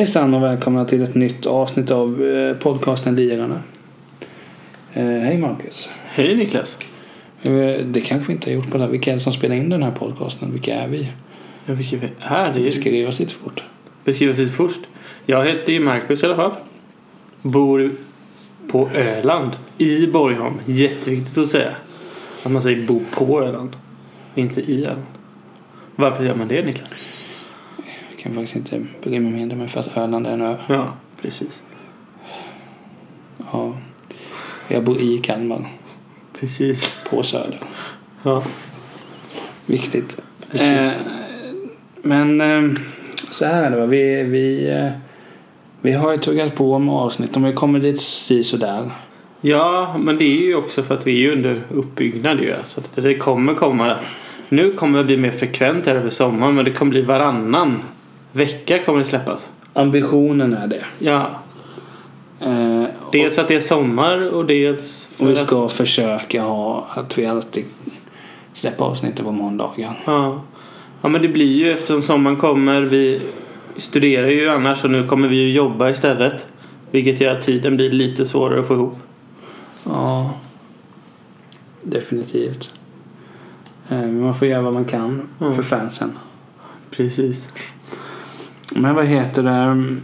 Hejsan och välkomna till ett nytt avsnitt av eh, podcasten Lirarna. Eh, hej Marcus. Hej Niklas. Eh, det kanske vi inte har gjort på det här. Vilka är det som spelar in den här podcasten? Vilka är vi? Ja, vilka vi är det? Beskriv oss lite fort. Beskriv oss lite först. Jag heter ju Marcus i alla fall. Bor på Öland. I Borgholm. Jätteviktigt att säga. Att man säger bo på Öland. Inte i Öland. Varför gör man det Niklas? Kan faktiskt inte bry mig mindre med för att Öland är en ö. Ja, precis. Ja. Jag bor i Kalmar. Precis. På Söder. Ja. Viktigt. Eh, men eh, så här är det va. Vi, vi, eh, vi har ju tuggat på med avsnitt. Har ju kommit lite si sådär. Ja, men det är ju också för att vi är under uppbyggnad ju. Så att det kommer komma. Nu kommer det bli mer frekvent här över sommaren. Men det kommer bli varannan vecka kommer det släppas. Ambitionen är det. Ja, Eh, Dels för att det är sommar och dels för Och vi att... ska försöka ha att vi alltid släpper avsnittet på måndagar. Ja. ja, men det blir ju eftersom sommaren kommer. Vi studerar ju annars och nu kommer vi ju jobba istället. Vilket gör att tiden blir lite svårare att få ihop. Ja, definitivt. Eh, Men man får göra vad man kan Mm. för fansen. Precis. Men vad heter det?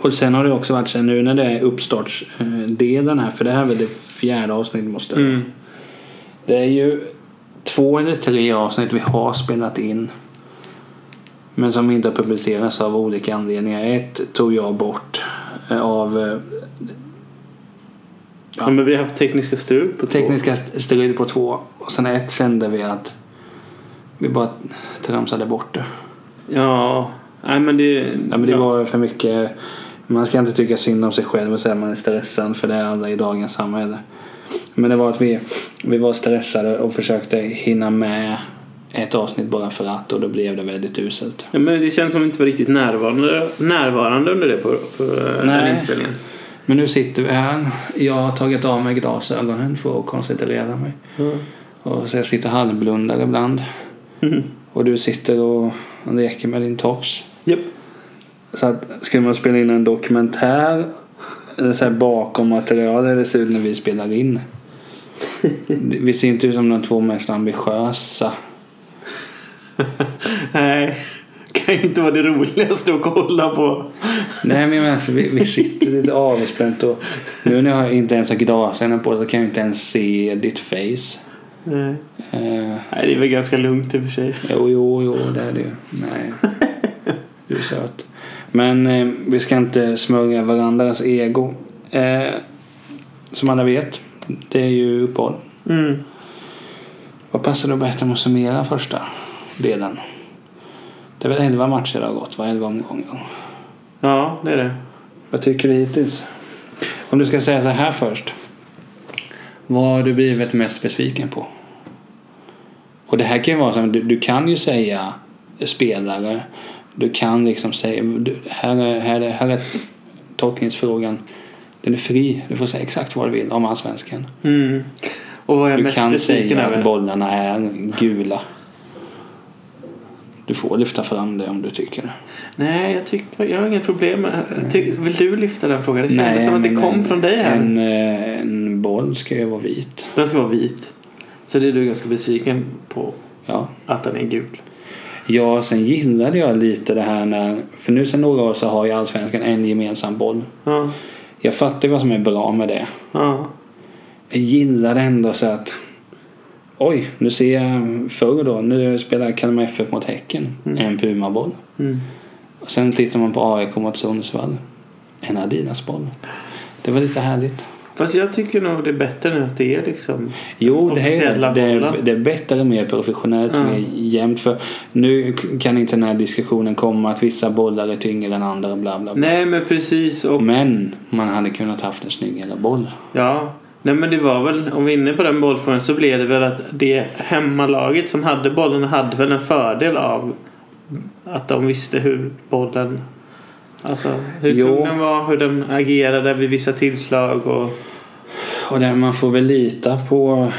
Och sen har det också varit så nu när det är uppstartsdelen här. För det här är väl det fjärde avsnittet måste. Mm. Det är ju två eller tre avsnitt vi har spelat in. Men som inte har publicerats av olika anledningar. Ett tog jag bort eh, av eh, Ja. men vi har haft tekniska strul på två. tekniska strul på två. Och sen ett kände vi att vi bara tramsade bort det. Ja, nej men det... Ja, men det var för mycket. Man ska inte tycka synd om sig själv och säga att man är stressad för det är alla i dagens samhälle. Men det var att vi, vi var stressade och försökte hinna med ett avsnitt bara för att och då blev det väldigt uselt. Ja, men det känns som att vi inte var riktigt närvarande, närvarande under det på, på eh, den Nej. inspelningen. Men nu sitter vi här. Jag har tagit av mig glasögonen för att koncentrera mig. Ja. Och så jag sitter halvblundar ibland. Mm. Och du sitter och leker med din tofs. Japp. Så att ska man spela in en dokumentär så här bakom material eller det ser ut när vi spelar in. Vi ser inte ut som de två mest ambitiösa. Nej, kan ju inte vara det roligaste att kolla på. Nej men alltså, vi, vi sitter lite avspänt och nu när jag inte ens har glasögonen på så kan jag inte ens se ditt face. Nej. Eh, Nej, det är väl ganska lugnt i och för sig. jo, jo, jo, det är det ju. Nej, du är söt. Men eh, vi ska inte smörja varandras ego. Eh, som alla vet, det är ju uppehåll. Mm. Vad passar då bättre med att summera första delen? Det är väl 11 matcher det har gått, va? 11 omgångar. Ja, det är det. Vad tycker du hittills? Om du ska säga så här först. Vad har du blivit mest besviken på? Och det här kan ju vara så du, du kan ju säga spelare. Du kan liksom säga, du, här, är, här, är, här är tolkningsfrågan. Den är fri. Du får säga exakt vad du vill om allsvenskan. Mm. Och vad jag är Du kan säga att bollarna är gula. Du får lyfta fram det om du tycker det. Nej, jag, tycker, jag har inga problem med Ty, Vill du lyfta den frågan? Det kändes som att det kom en, från dig här. En, eh, en boll ska ju vara vit. Den ska vara vit. Så det är du ganska besviken på Ja. att den är gul. Ja, sen gillade jag lite det här när... För nu sen några år så har ju Allsvenskan en gemensam boll. Ja. Jag fattar vad som är bra med det. Ja. Jag gillar ändå så att... Oj, nu ser jag förr då. Nu spelar Kalmar FF mot Häcken. En Puma-boll. Mm. Och sen tittar man på AIK mot Sundsvall. En Adidas-boll. Det var lite härligt. Fast jag tycker nog det är bättre nu att det är liksom Jo, det är, det, är, det är bättre, mer professionellt, Ja. mer jämnt. För nu kan inte den här diskussionen komma att vissa bollar är tyngre än andra bla bla bla. Nej men precis och Men man hade kunnat haft en snyggare boll. ja. Nej men det var väl, om vi är inne på den bollfrågan så blev det väl att det hemmalaget som hade bollen hade väl en fördel av att de visste hur bollen Alltså hur Jo. tung den var, hur den agerade vid vissa tillslag och Och där man får väl lita på,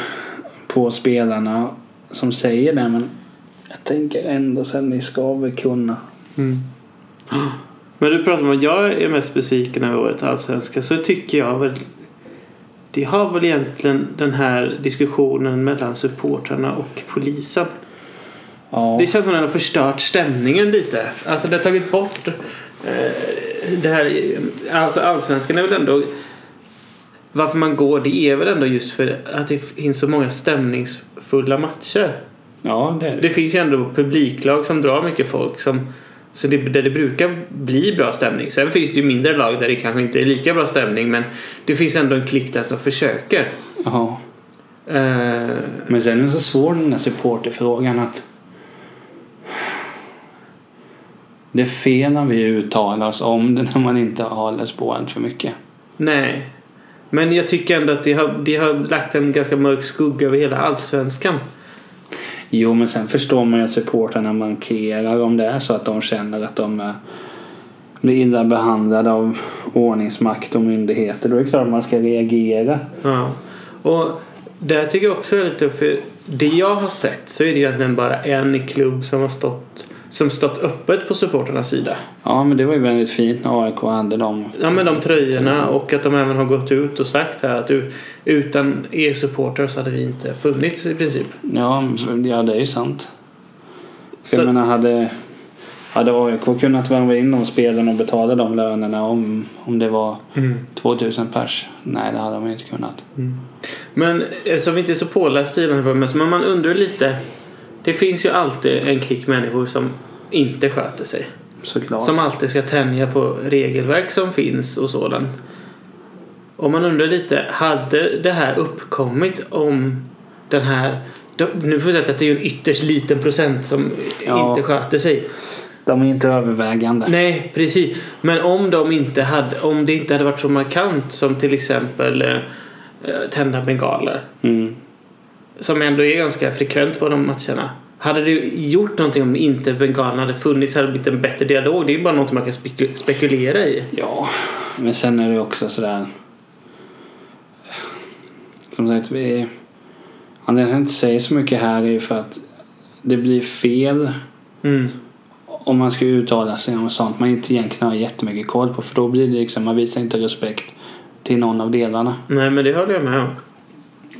på spelarna som säger det. Men jag tänker ändå att ni ska väl kunna. mm. Men du pratar om att jag är mest besviken över årets allsvenska så tycker jag väl det har väl egentligen den här diskussionen mellan supportrarna och polisen. Ja. Det känns som att den har förstört stämningen lite. Alltså det har tagit bort det här. Alltså allsvenskan är väl ändå varför man går det är väl ändå just för att det finns så många stämningsfulla matcher. ja, det Det finns ju ändå publiklag som drar mycket folk. Som, så det, där det brukar bli bra stämning. Sen finns det ju mindre lag där det kanske inte är lika bra stämning. Men det finns ändå en klick där som försöker. Ja. Eh, Men sen är det så svår den där supporterfrågan att det när vi uttalar oss om det när man inte har läst på allt för mycket. nej. Men jag tycker ändå att det har, det har lagt en ganska mörk skugga över hela allsvenskan. Jo, men sen förstår man ju att supportrarna markerar om det är så att de känner att de blir illa behandlade av ordningsmakt och myndigheter. Då är det klart att man ska reagera. Ja. Och där tycker jag också är lite för det jag har sett så är det egentligen bara en klubb som har stått som stått öppet på supporternas sida. Ja, men det var ju väldigt fint när AIK hade dem. Ja men de tröjorna och att de även har gått ut och sagt här att utan er supporter så hade vi inte funnits i princip. Ja, ja det är ju sant. Så, jag menar, hade, hade AIK kunnat värva in de spelarna och betala de lönerna om, om det var mm. 2000 pers? Nej, det hade de inte kunnat. Men eftersom vi inte är så pålästa i den här men man undrar lite. Det finns ju alltid en klick människor som inte sköter sig. Såklart. Som alltid ska tänja på regelverk som finns och sådant. Och man undrar lite, hade det här uppkommit om den här... Nu får vi säga att det är en ytterst liten procent som Ja. inte sköter sig. De är inte övervägande. Nej, precis. Men om de inte hade, om det inte hade varit så markant som till exempel eh, tända bengaler. Mm. Som ändå är ganska frekvent på de matcherna. Hade det gjort någonting om inte bengalerna hade funnits? Hade det blivit en bättre dialog? Det är ju bara något man kan speku- spekulera i. Ja, men sen är det också sådär... Som sagt, vi... Anledningen till att inte säger så mycket här är för att det blir fel Mm. om man ska uttala sig om sånt man inte egentligen har jättemycket koll på. För då blir det liksom, man visar inte respekt till någon av delarna. Nej, men det håller jag med om.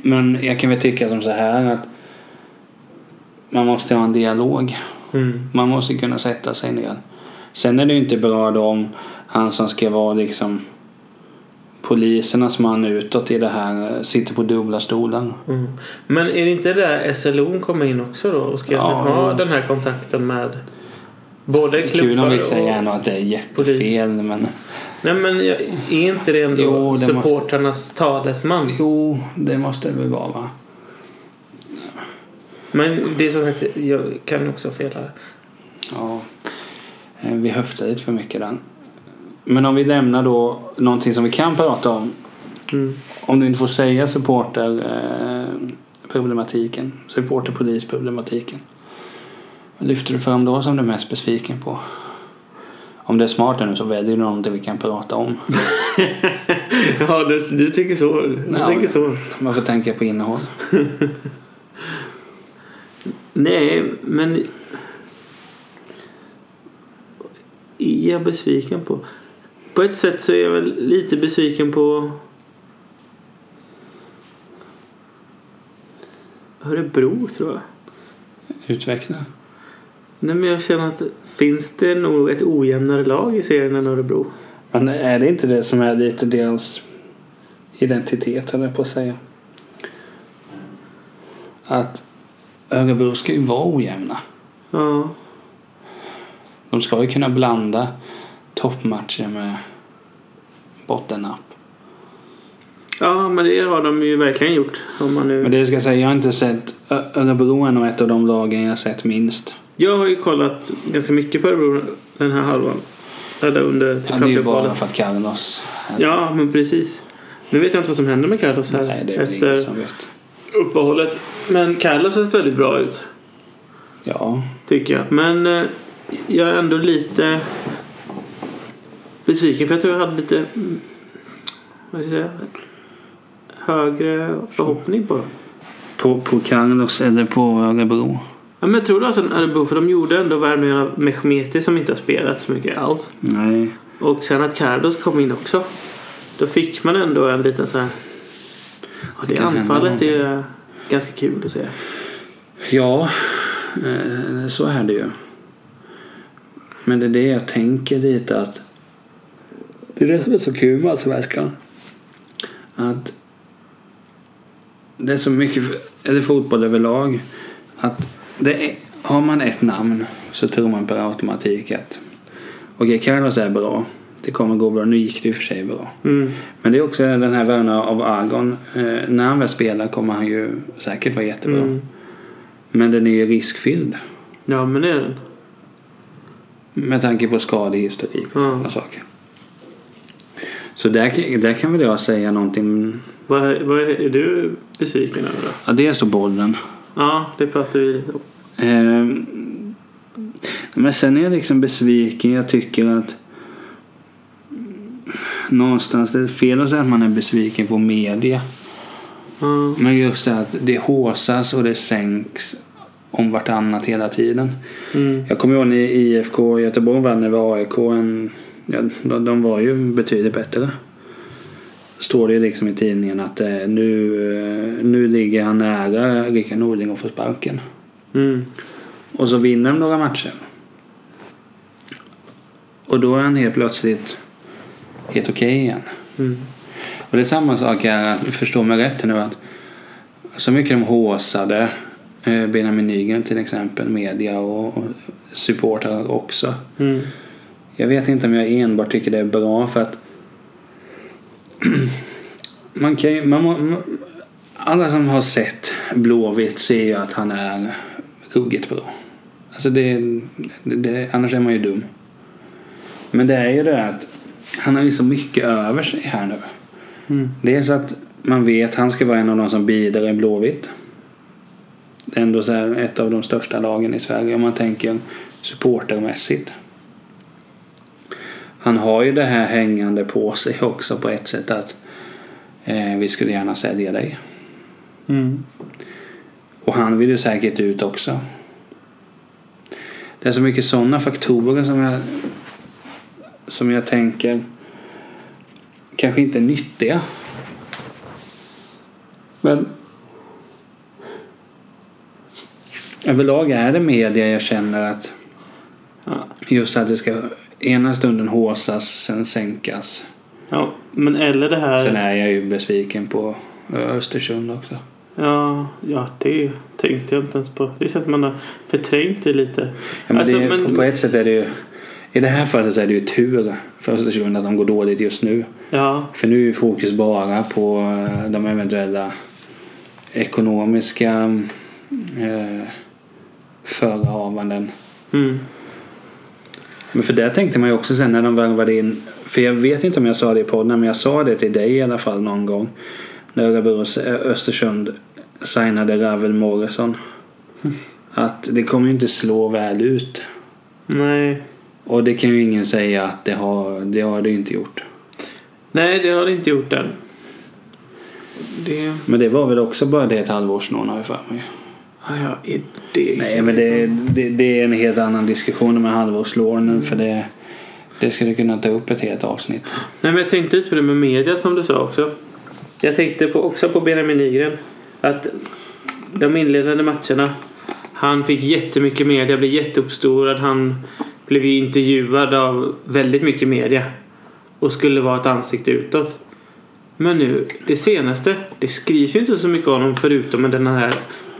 Men jag kan väl tycka som så här att man måste ha en dialog. Mm. Man måste kunna sätta sig ner. Sen är det ju inte bra då om han som ska vara liksom polisernas man utåt i det här sitter på dubbla stolar. Mm. Men är det inte där SLO kommer in också då? Och ska Ja. ha den här kontakten med både Kul om klubbar vi säger och... att det är jättefel men Nej, men är inte det ändå Jo, det måste- supportrarnas talesman? jo, det måste det väl vara va? Men det är som sagt, jag kan också fel här. Ja, eh, vi höftar lite för mycket den. Men om vi lämnar då någonting som vi kan prata om. Mm. Om du inte får säga supporter eh, problematiken, supporterpolisproblematiken. Vad lyfter du fram då som du är mest besviken på? Om det är smart nu så väljer du någonting vi kan prata om. ja, du, du tycker så. Du Ja, tycker men- så. Man får tänka på innehåll. Nej, men... Är jag besviken på? På ett sätt så är jag väl lite besviken på... Örebro, tror jag. Utveckla. Nej, men jag känner att finns det nog ett ojämnare lag i serien än Örebro? Men är det inte det som är lite deras identitet, eller på att säga? Att Örebro ska ju vara ojämna. Ja. De ska ju kunna blanda toppmatcher med bottennapp. Ja, men det har de ju verkligen gjort. Om man nu... Men det ska jag säga, jag har inte sett Örebro är nog ett av de lagen jag sett minst. Jag har ju kollat ganska mycket på Örebro den här halvan. Eller under till Ja, det är ju bara för att Carlos... Ja, men precis. Nu vet jag inte vad som händer med Carlos här Nej, det är väl ingen efter som vet. Uppehållet. Men Carlos har sett väldigt bra ut, Ja, tycker jag. Men eh, jag är ändå lite besviken för jag tror jag hade lite vad ska jag säga, högre förhoppning på dem. på, på Carlos eller på Örebro. Ja, Ja, men jag tror det var sen Örebro, för de gjorde ändå värvningen av Mehmeti som inte har spelat så mycket alls. Nej. Och sen att Carlos kom in också. Då fick man ändå en liten så här... Ja, det det anfallet är ganska kul att se. Ja, eh, så är det ju. Men det är det jag tänker lite att det är det som är så kul med Allsvenskan. Att det är så mycket, eller fotboll överlag, att det är, har man ett namn så tror man per automatik att okej, Carlos är bra. Det kommer gå bra. Nu gick det och för sig bra. Mm. Men det är också den här värvningen av Argon. Eh, när han väl spelar kommer han ju säkert vara jättebra. Mm. Men den är ju riskfylld. Ja, men det är den. Med tanke på skadehistorik och sådana saker. Så där, där kan väl jag säga någonting. Vad, vad är, du besviken över då? Ja, dels då bollen. Ja, det pratade vi om. Eh, men sen är jag liksom besviken. Jag tycker att någonstans det är fel att säga att man är besviken på media. Ja. Men just det att det håsas och det sänks om vartannat hela tiden. Mm. Jag kommer ihåg när IFK Göteborg vann över AIK. En, ja, de, de var ju betydligt bättre. Står det liksom i tidningen att eh, nu, eh, nu ligger han nära Rickard Norling att få sparken. Mm. Och så vinner de några matcher. Och då är han helt plötsligt helt okej igen. Mm. Och det är samma sak här, att förstå mig rätt nu att så mycket de håsade eh, Benjamin Nygren till exempel, media och, och supportrar också. Mm. Jag vet inte om jag enbart tycker det är bra för att man kan ju, man, må- man, alla som har sett Blåvitt ser ju att han är ruggigt bra. Alltså det, det, annars är man ju dum. Men det är ju det att han har ju så mycket över sig här nu. Mm. Dels att man vet att han ska vara en av de som bidrar i Blåvitt. Det är ändå så här ett av de största lagen i Sverige om man tänker supportermässigt. Han har ju det här hängande på sig också på ett sätt att eh, vi skulle gärna sälja dig. Mm. Och han vill ju säkert ut också. Det är så mycket sådana faktorer som jag, som jag tänker kanske inte är nyttiga. Men överlag är det media jag känner att just att det ska ena stunden håsas, sen sänkas. ja, men eller det här... Sen är jag ju besviken på Östersund också. Ja, ja, det tänkte jag inte ens på. Det känns som man har förträngt det lite. Ja, men Alltså, det är, men- på, på ett sätt är det ju i det här fallet så är det ju tur för Östersund att de går dåligt just nu. Ja, För nu är ju fokus bara på eh, de eventuella ekonomiska eh, förehavanden. mm. Men för där tänkte man ju också sen när de värvade in, för jag vet inte om jag sa det i podden, men jag sa det till dig i alla fall någon gång. När Östersund signade Ravel Morrison. Att det kommer ju inte slå väl ut. nej. Och det kan ju ingen säga att det har det, har det inte gjort. Nej, det har det inte gjort än. Det... Men det var väl också bara det ett halvårslån har jag för mig. Ja, det... Nej men det, det, det är en helt annan diskussion med halvårslånen för det, det skulle kunna ta upp ett helt avsnitt. Nej, men jag tänkte lite på det med media som du sa också. Jag tänkte på, också på Benjamin Nygren. Att de inledande matcherna. Han fick jättemycket media, blev jätteuppstorad. Han blev ju intervjuad av väldigt mycket media. Och skulle vara ett ansikte utåt. Men nu, det senaste. Det skrivs ju inte så mycket om honom förutom med den här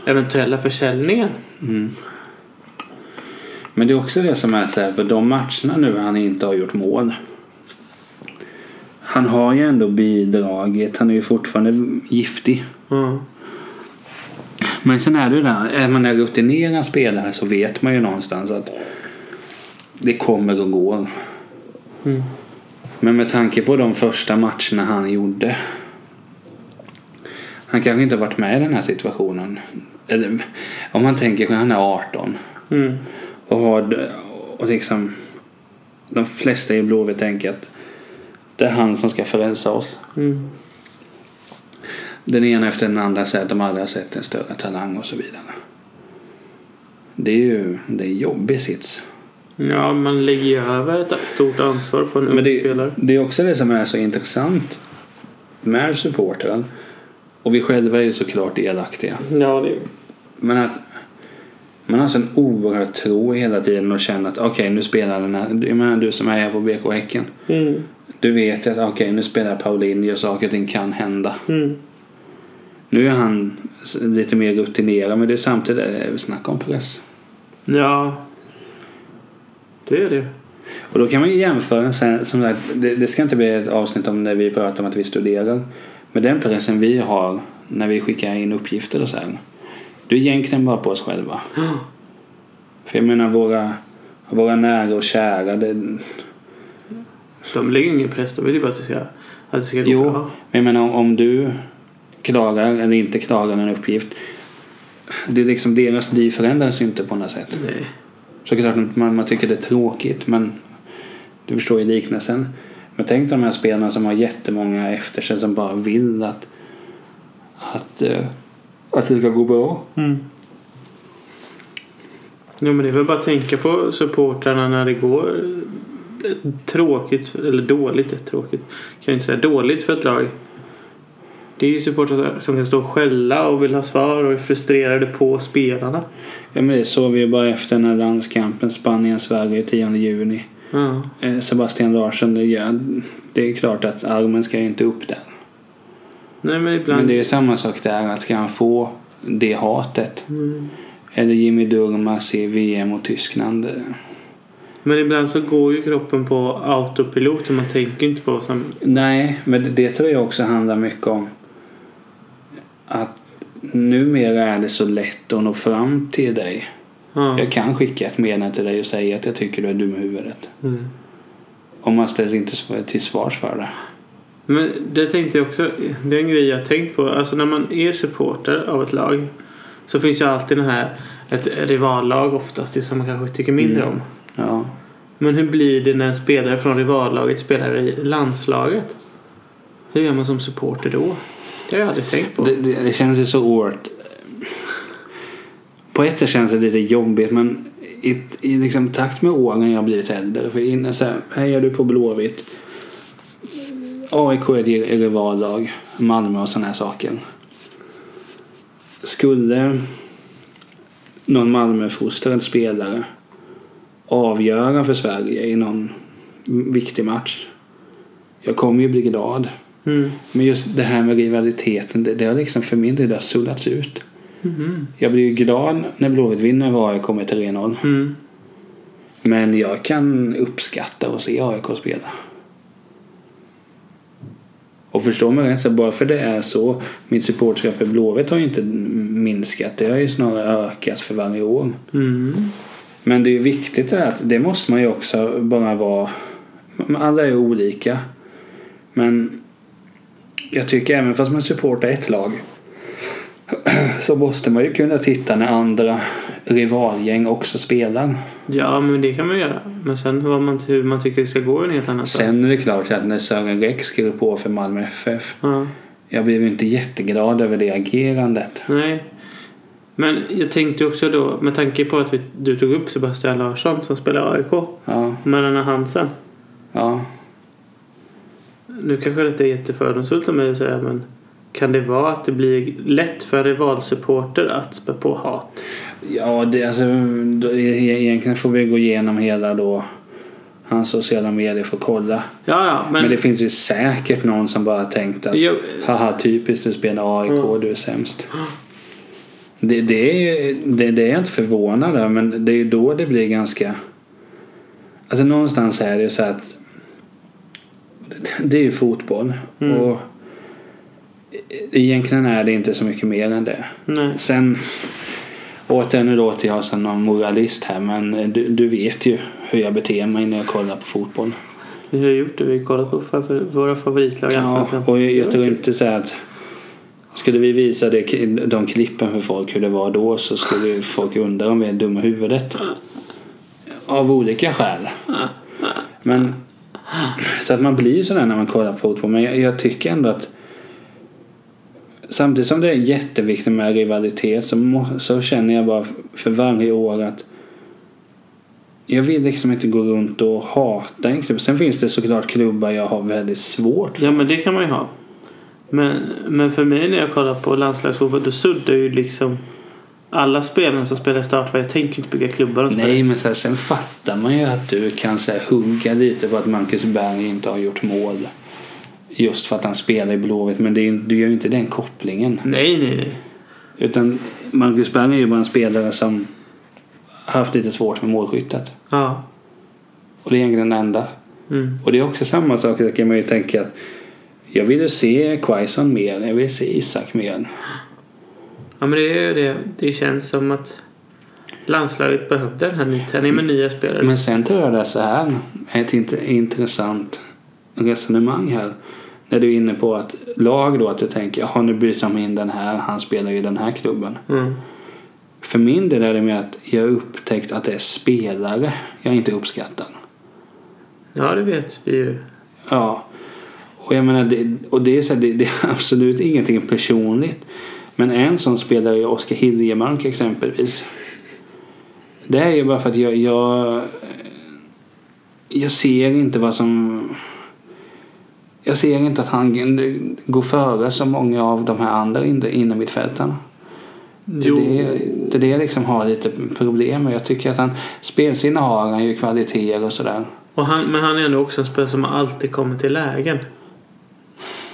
eventuella försäljningen. Mm. Men det är också det som är så här, för de matcherna nu han inte har gjort mål. Han har ju ändå bidragit, han är ju fortfarande giftig. Ja. Men sen är det ju där, är man en rutinerad spelare så vet man ju någonstans att det kommer och går. Mm. Men med tanke på de första matcherna han gjorde. Han kanske inte har varit med i den här situationen. Eller, om man tänker att han är 18 Mm. och har och liksom de flesta i Blåvitt tänker att det är han som ska frälsa oss. Mm. Den ena efter den andra säger att de aldrig har sett en större talang och så vidare. Det är ju det är en jobbig sits. Ja, man lägger ju över ett stort ansvar på en ung spelare. det är också det som är så intressant med supportern. Och vi själva är ju såklart delaktiga. Ja, det är Men att man har sån oerhörd tro hela tiden och känner att okej nu spelar den här. Jag menar du som är här på BK Häcken. mm. Du vet att okej nu spelar Paulinho och saker och ting kan hända. Mm. Nu är han lite mer rutinerad men det är samtidigt det vi snackar om press. Ja. Det är det. Och då kan man ju jämföra, sen, som sagt, det, det ska inte bli ett avsnitt om när vi pratar om att vi studerar. Men den pressen vi har när vi skickar in uppgifter och så här. Det är egentligen bara på oss själva. För jag menar våra, våra nära och kära. Det, De lägger ingen press. De vill ju bara att det ska, att det ska gå Jo. bra. men jag menar om, om du klarar eller inte klarar en uppgift. Det är liksom deras liv förändras ju inte på något sätt. Nej. Såklart att man, man tycker det är tråkigt men du förstår ju liknelsen. Men tänk dig de här spelarna som har jättemånga efter sig som bara vill att, att, eh, att det ska gå bra. Mm. Jo, men det är väl bara att tänka på supportrarna när det går eh, tråkigt, eller dåligt, tråkigt kan jag inte säga, dåligt för ett lag. Det är ju supportrar som kan stå och skälla och vill ha svar och är frustrerade på spelarna. Ja men det såg vi ju bara efter den här landskampen Spanien-Sverige 10 juni. Ja. Eh, Sebastian Larsson, det, ja, det är klart att armen ska ju inte upp där. Nej, men ibland... Men det är samma sak där, att ska han få det hatet. Mm. Eller Jimmy Durmaz i VM och Tyskland. eh, Men ibland så går ju kroppen på autopilot och man tänker inte på vad som... Nej, men det, det tror jag också handlar mycket om att numera är det så lätt att nå fram till dig. Ja. Jag kan skicka ett meddelande till dig och säga att jag tycker du är dum i huvudet. Mm. Och man ställs inte till svars för det. Men det tänkte jag också, det är en grej jag tänkt på. Alltså när man är supporter av ett lag så finns ju alltid den här, ett rivallag oftast som man kanske tycker mindre Mm. om. Ja. Men hur blir det när en spelare från rivallaget spelar i landslaget? Hur gör man som supporter då? Det har jag aldrig tänkt på. Det, det, det känns ju så oerhört... Eh, på ett sätt känns det lite jobbigt men i, i liksom takt med åren jag blivit äldre. För innan så här, hejar du på Blåvitt. AIK är ett rivallag. Malmö och sådana här saker. Skulle någon Malmöfostrad spelare avgöra för Sverige i någon viktig match. Jag kommer ju bli glad. Mm. Men just det här med rivaliteten, det, det har liksom för min del sullats ut. Mhm. Jag blir ju glad när Blåvitt vinner över AIK med 3-0. Mm. Men jag kan uppskatta att se AIK spela. Och förstå mig rätt, så bara för det är så, mitt supporterskap för Blåvitt har ju inte minskat. Det har ju snarare ökat för varje år. Mm. Men det är ju viktigt det att det måste man ju också bara vara. Alla är ju olika. Men jag tycker även fast man supportar ett lag så måste man ju kunna titta när andra rivalgäng också spelar. Ja, men det kan man göra. Men sen vad man, hur man tycker det ska gå är en helt annan sak. Sen är det klart att när Sören Rex skrev på för Malmö FF. Ja. Jag blev ju inte jätteglad över det agerandet. Nej. Men jag tänkte också då, med tanke på att vi, du tog upp Sebastian Larsson som spelar AIK. Ja, med den här Hansen. ja. Nu kanske detta är jättefördomsfullt av mig att säga men kan det vara att det blir lätt för rivalsupporter att spä på hat? Ja, det, alltså, egentligen får vi gå igenom hela då hans sociala medier för att kolla. Ja, ja, men... Men, det finns ju säkert någon som bara tänkt att jag, haha typiskt du spelar AIK Mm. du är sämst. Det, det, är, det, det är jag inte förvånad över men det är ju då det blir ganska... Alltså någonstans är det ju så att det är ju fotboll Mm. och egentligen är det inte så mycket mer än det. nej. Sen återigen nu låter jag som någon moralist här men du, du vet ju hur jag beter mig när jag kollar på fotboll. Vi har gjort det. Vi har kollat på våra favoritlag. Ja, och jag, jag tror inte så att skulle vi visa det, de klippen för folk hur det var då så skulle folk undra om vi är dumma i huvudet. Av olika skäl. Men så att man blir sådär när man kollar på fotboll. Men jag, jag tycker ändå att samtidigt som det är jätteviktigt med rivalitet så, må, så känner jag bara för varje år att jag vill liksom inte gå runt och hata en klubb. Sen finns det såklart klubbar jag har väldigt svårt för. Ja men det kan man ju ha. Men, men för mig när jag kollar på landslagsfotboll då suddar ju liksom alla spelarna som spelar startvar. Jag tänker inte bygga klubbar och Nej, men så här, sen fattar man ju att du kan så här, hugga lite på att Marcus Berg inte har gjort mål. Just för att han spelar i Blåvitt. Men det är, du gör ju inte den kopplingen. Nej, nej, nej. Utan Marcus Berg är ju bara en spelare som haft lite svårt med målskyttet. Ja. Och det är egentligen den enda. Mm. Och det är också samma sak. Så kan man ju tänka att jag ville se Quaison mer. Jag vill se Isak mer. Ja men det är det. Det känns som att landslaget behövde den här nytändningen med nya spelare. Men sen tror jag det är så här. Ett int- intressant resonemang här. När du är inne på att lag då att du tänker jaha nu byter de in den här. Han spelar i den här klubben. Mm. För min del är det med att jag har upptäckt att det är spelare jag inte uppskattar. Ja det vet vi ju. Ja. Och jag menar, det, och det är, så här, det, det är absolut ingenting personligt. Men en sån spelare är Oskar Hiljemark exempelvis. Det är ju bara för att jag, jag, jag ser inte vad som... Jag ser inte att han går före så många av de här andra inne mittfältarna. Det är det, det är det jag liksom har lite problem med. Jag tycker att han, spelsinne har han ju kvaliteter och sådär. Och han, men han är ändå också en spelare som alltid kommer till lägen.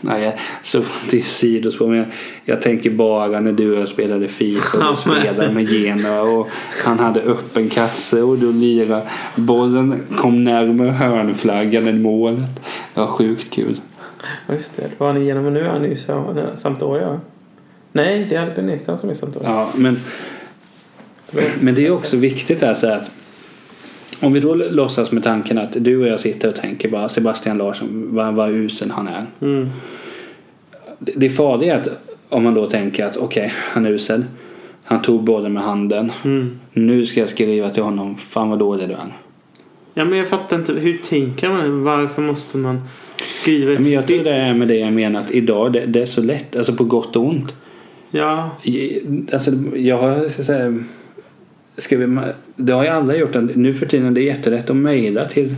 Nej, så det är sidospår. Men jag, jag tänker bara när du och jag spelade Fifa och du spelade med Genoa och han hade öppen kasse och du lirade. Bollen kom närmare hörnflaggan än målet. Det var sjukt kul. Just det. Vad han igenom nu är han ju sam- Sampdoria. Nej, det är Albin Ekdal som är Sampdoria. Ja, men, men det är också viktigt här så att om vi då låtsas med tanken att du och jag sitter och tänker bara Sebastian Larsson, vad, vad usel han är. Mm. Det farliga är att om man då tänker att okej, han är usel. Han tog bollen med handen. Mm. Nu ska jag skriva till honom. Fan vad dålig du är. Ja, men jag fattar inte. Hur tänker man? Varför måste man skriva? Men jag tror det är med det jag menar att idag det, det är så lätt. Alltså på gott och ont. Ja, Alltså jag har så att säga, skrivit, det har ju alla gjort. Nu för tiden det är jättelätt att mejla till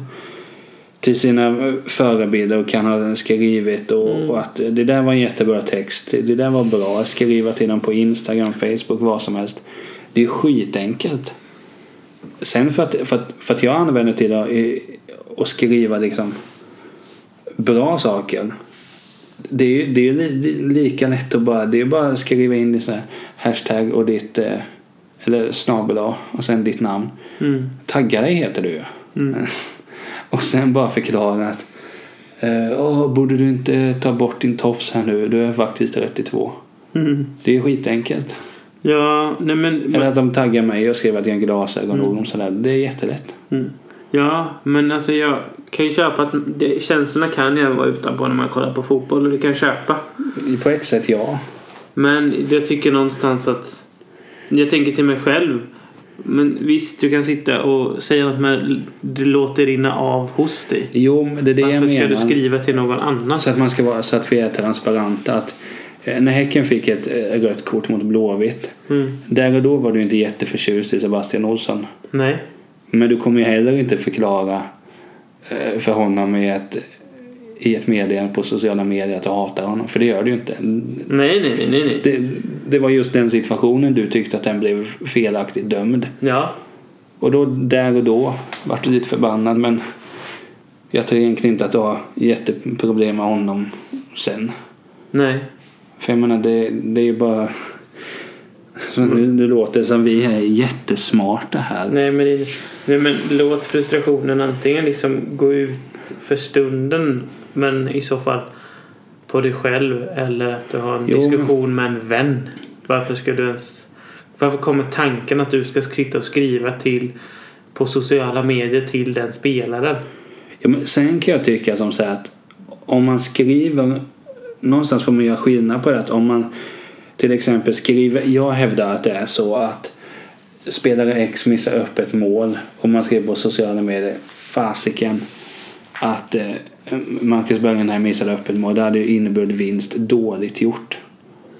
till sina förebilder och kan ha skrivit och, Mm. och att det där var en jättebra text. Det där var bra. Skriva till dem på Instagram, Facebook, vad som helst. Det är skitenkelt. Sen för att, för att, för att jag använder till att, att skriva liksom bra saker. Det är ju det är lika lätt att bara, det är bara att skriva in i så här hashtag och ditt eh, eller snabel och sen ditt namn. mm. Tagga dig heter du ju. Mm. Och sen bara förklara att eh, Åh, borde du inte ta bort din tofs här nu? Du är faktiskt 32. Mm. Det är skitenkelt. Ja, nej men... Eller att de taggar mig och skriver att jag har glasögon och Mm. sådär. Det är jättelätt. Mm. Ja, men alltså jag kan ju köpa att det, känslorna kan jag vara utanpå när man kollar på fotboll och det kan jag köpa. På ett sätt ja. Men jag tycker någonstans att jag tänker till mig själv. Men visst, du kan sitta och säga något men det låter rinna av hos dig. Jo, men det är det jag Varför ska menar. du skriva till någon annan? Så att man ska vara så att vi är transparenta. Att, eh, när Häcken fick ett eh, rött kort mot Blåvitt. Mm. Där och då var du inte jätteförtjust i Sebastian Olsson. Nej. Men du kommer ju heller inte förklara eh, för honom i ett, i ett meddelande på sociala medier att du hatar honom. För det gör du ju inte. Nej, nej, nej, nej. Det, det var just den situationen du tyckte att den blev felaktigt dömd. Ja. Och då, där och då vart du lite förbannad men jag tror egentligen inte att du har jätteproblem med honom sen. Nej. För jag menar det, det är ju bara... Så nu, nu låter det som vi är jättesmarta här. Nej, men, det, nej, men låt frustrationen antingen liksom gå ut för stunden men i så fall på dig själv eller att du har en Jo, men- diskussion med en vän. Varför ska du ens... Varför kommer tanken att du ska sitta och skriva till på sociala medier till den spelaren? Ja, men sen kan jag tycka som så att om man skriver någonstans får man göra skillnad på det att om man till exempel skriver jag hävdar att det är så att spelare X missar upp ett mål och man skriver på sociala medier fasiken att eh, Marcus Bergenheim missade upp ett mål det hade ju inneburit vinst dåligt gjort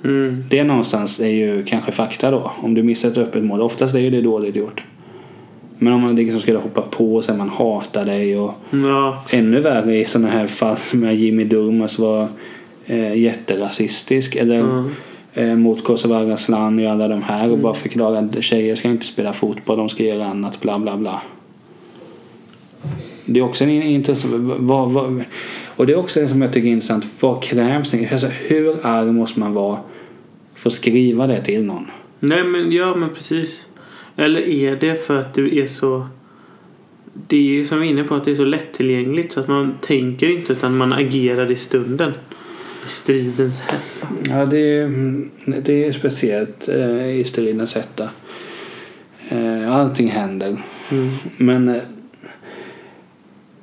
Mm. Det någonstans är ju kanske fakta då. Om du missar ett öppet mål. Oftast är ju det dåligt gjort. Men om man liksom skulle hoppa på och säga man hatar dig och Ja. ännu värre i sådana här fall med Jimmy Durmaz var eh, jätterasistisk. Eller Mm. Eh, mot Kosovare och alla de här och bara förklara att tjejer ska inte spela fotboll, de ska göra annat, bla bla bla. Det är också en intressant... Och det är också det som jag tycker är intressant. Vad krävs det? Alltså, hur arg måste man vara för att skriva det till någon? Nej men ja men precis. Eller är det för att du är så... Det är ju som vi är inne på att det är så lättillgängligt så att man tänker inte utan man agerar i stunden. I stridens hetta. Ja, det är, det är speciellt eh, i stridens hetta. Eh, allting händer. Mm. Men eh,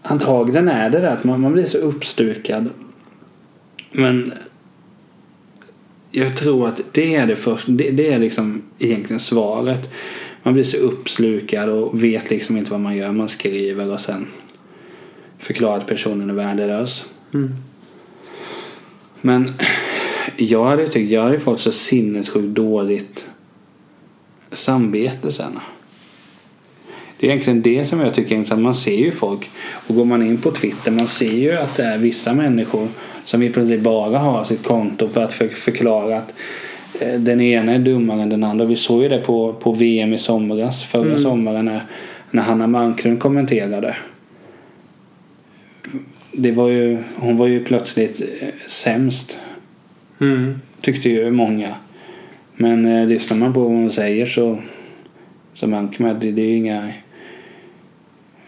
antagligen är det det att man, man blir så uppstukad. Men jag tror att det är det först. Det, det är liksom egentligen svaret. Man blir så uppslukad och vet liksom inte vad man gör. Man skriver och sen förklarar att personen är värdelös. Mm. Men jag hade tyckt, jag hade fått så sinnessjukt dåligt samvete sen. Det är egentligen det som jag tycker är. Man ser ju folk och går man in på Twitter man ser ju att det är vissa människor som i princip bara har sitt konto för att för, förklara att eh, den ena är dummare än den andra. Vi såg ju det på, på VM i somras, förra Mm. sommaren när, när Hanna Marklund kommenterade. Det var ju, hon var ju plötsligt eh, sämst Mm. tyckte ju många. Men eh, lyssnar man på vad hon säger så, man att det, det är ju inga...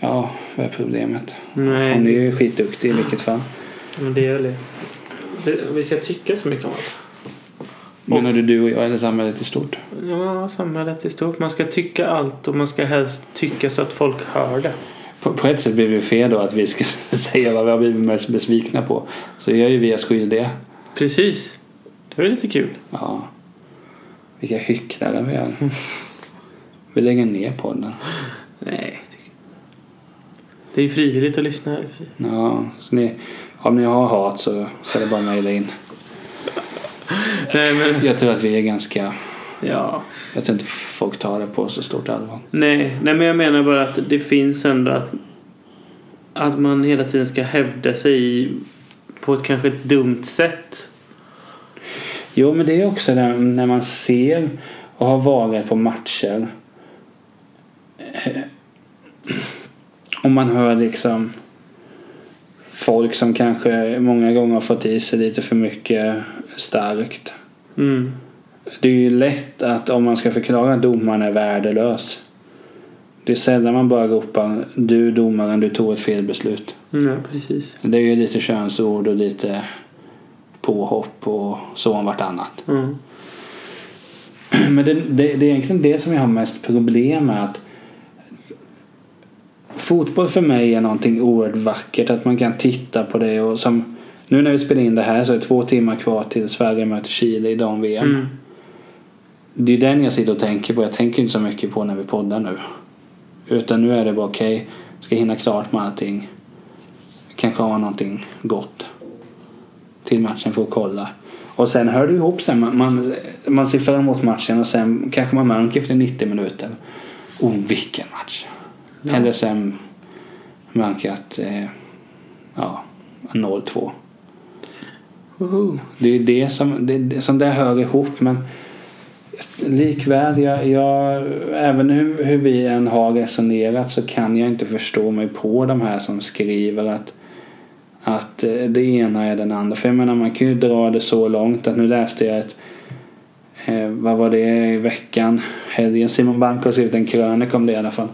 Ja, vad är problemet? Nej, Hon är ju skitduktig i vilket fall. men det är det. det. Vi ska tycka så mycket om allt. Menar du du och jag eller samhället i stort? Ja, samhället är stort. Man ska tycka allt och man ska helst tycka så att folk hör det. På, på ett sätt blir det fel då att vi ska säga vad vi har blivit mest besvikna på. Så gör ju vi oss skyldiga. Precis. Det var lite kul. Ja. Vilka hycklare vi är. Vi lägger ner podden. Nej. Det är ju frivilligt att lyssna. Ja, så ni, om ni har hat så, så är det bara att mejla in. Nej, men... Jag tror att vi är ganska... Ja. Jag tror inte folk tar det på så stort allvar. Nej, nej, men jag menar bara att det finns ändå att, att man hela tiden ska hävda sig på ett kanske ett dumt sätt. Jo, men det är också det när man ser och har varit på matcher. Eh, Och man hör liksom folk som kanske många gånger har fått i sig lite för mycket starkt. Mm. Det är ju lätt att om man ska förklara att domaren är värdelös. Det är sällan man bara ropar du domaren, du tog ett felbeslut. Ja, precis. Det är ju lite könsord och lite påhopp och så om vartannat. Mm. Men det, det, det är egentligen det som jag har mest problem med. Att fotboll för mig är någonting oerhört vackert. Att man kan titta på det och som nu när vi spelar in det här så är det två timmar kvar till Sverige möter Chile i dam-VM. Mm. Det är den jag sitter och tänker på. Jag tänker inte så mycket på när vi poddar nu. Utan nu är det bara okej, okay, ska hinna klart med allting. Kanske ha någonting gott till matchen för att kolla. Och sen hör det ihop sen. Man, man, man ser fram emot matchen och sen kanske man märker efter 90 minuter. Oh, vilken match! Ja. Eller sen märker jag att eh, ja, 0-2. Woho. Det är det som det, det, som det hör ihop. Men likväl, jag, jag, även hur, hur vi än har resonerat så kan jag inte förstå mig på de här som skriver att, att eh, det ena är den andra. För jag menar man kan ju dra det så långt att nu läste jag ett eh, vad var det i veckan? Helgen. Simon Bank har skrivit en krönika om det i alla fall.